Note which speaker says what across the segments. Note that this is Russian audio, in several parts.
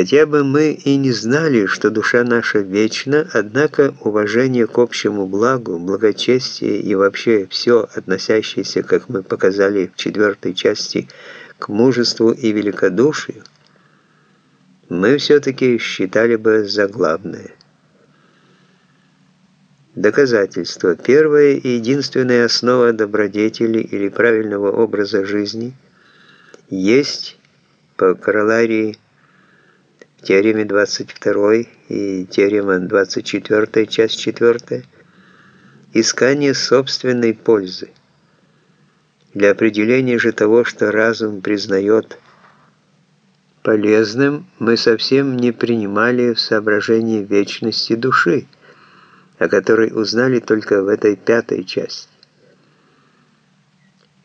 Speaker 1: Хотя бы мы и не знали, что душа наша вечна, однако уважение к общему благу, благочестие и вообще все, относящееся, как мы показали в четвертой части, к мужеству и великодушию, мы все-таки считали бы за главное. Доказательство. Первая и единственная основа добродетели или правильного образа жизни есть по короларии теореме 22 и теорема 24, часть 4, искание собственной пользы. Для определения же того, что разум признает полезным, мы совсем не принимали в соображение вечности души, о которой узнали только в этой пятой части.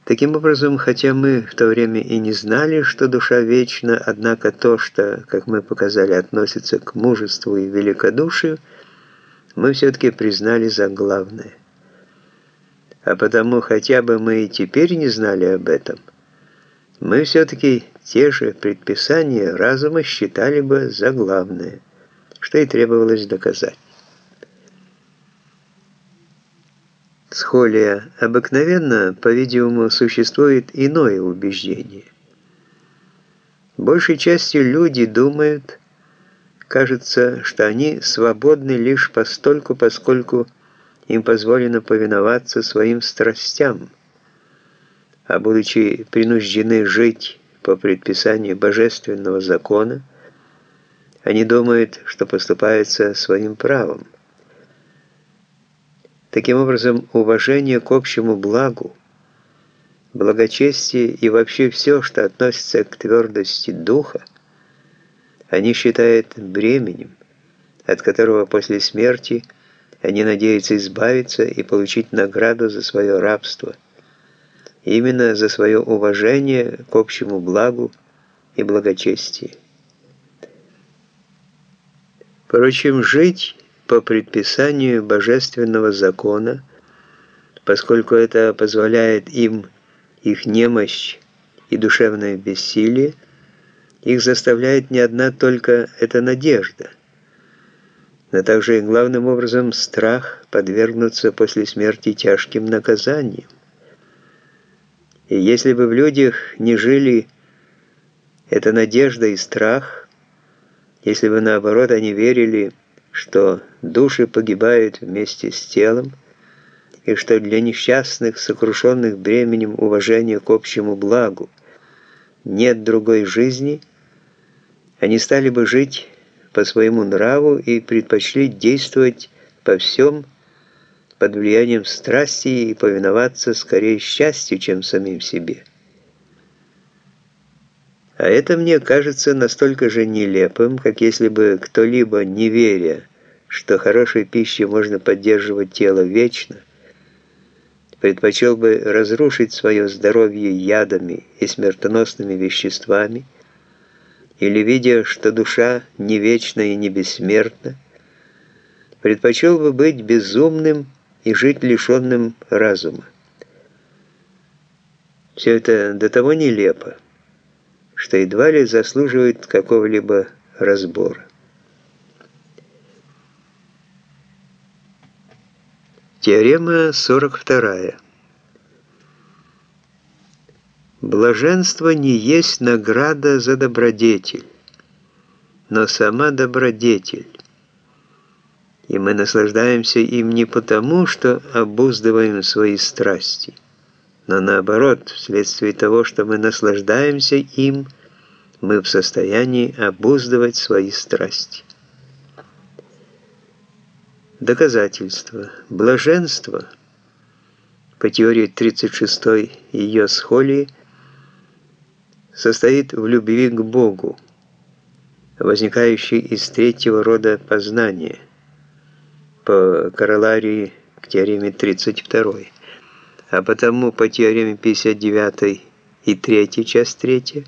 Speaker 1: Таким образом, хотя мы в то время и не знали, что душа вечна, однако то, что, как мы показали, относится к мужеству и великодушию, мы все-таки признали за главное. А потому, хотя бы мы и теперь не знали об этом, мы все-таки те же предписания разума считали бы за главное, что и требовалось доказать. Схолия обыкновенно, по-видимому, существует иное убеждение. Большей частью люди думают, кажется, что они свободны лишь постольку, поскольку им позволено повиноваться своим страстям, а будучи принуждены жить по предписанию божественного закона, они думают, что поступаются своим правом. Таким образом, уважение к общему благу, благочестие и вообще все, что относится к твердости духа, они считают бременем, от которого после смерти они надеются избавиться и получить награду за свое рабство, именно за свое уважение к общему благу и благочестию. Впрочем, жить по предписанию божественного закона, поскольку это позволяет им их немощь и душевное бессилие, их заставляет не одна только эта надежда, но также и главным образом страх подвергнуться после смерти тяжким наказаниям. И если бы в людях не жили эта надежда и страх, если бы наоборот они верили, что души погибают вместе с телом, и что для несчастных, сокрушенных бременем уважения к общему благу нет другой жизни, они стали бы жить по своему нраву и предпочли действовать по всем под влиянием страсти и повиноваться скорее счастью, чем самим себе. А это мне кажется настолько же нелепым, как если бы кто-либо, не веря, что хорошей пищей можно поддерживать тело вечно, предпочел бы разрушить свое здоровье ядами и смертоносными веществами, или, видя, что душа не вечна и не бессмертна, предпочел бы быть безумным и жить лишенным разума. Все это до того нелепо, что едва ли заслуживает какого-либо разбора. Теорема 42. Блаженство не есть награда за добродетель, но сама добродетель. И мы наслаждаемся им не потому, что обуздываем свои страсти, но наоборот, вследствие того, что мы наслаждаемся им, мы в состоянии обуздывать свои страсти. Доказательство. Блаженство, по теории 36 ее схолии, состоит в любви к Богу, возникающей из третьего рода познания, по короларии к теореме 32 а потому по теореме 59 и 3, часть 3,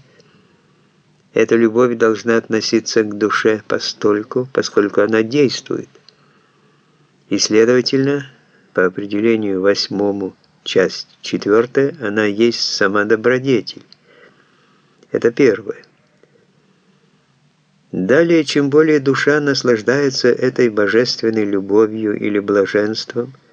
Speaker 1: эта любовь должна относиться к душе постольку, поскольку она действует. И, следовательно, по определению восьмому, часть 4, она есть сама добродетель. Это первое. Далее, чем более душа наслаждается этой божественной любовью или блаженством –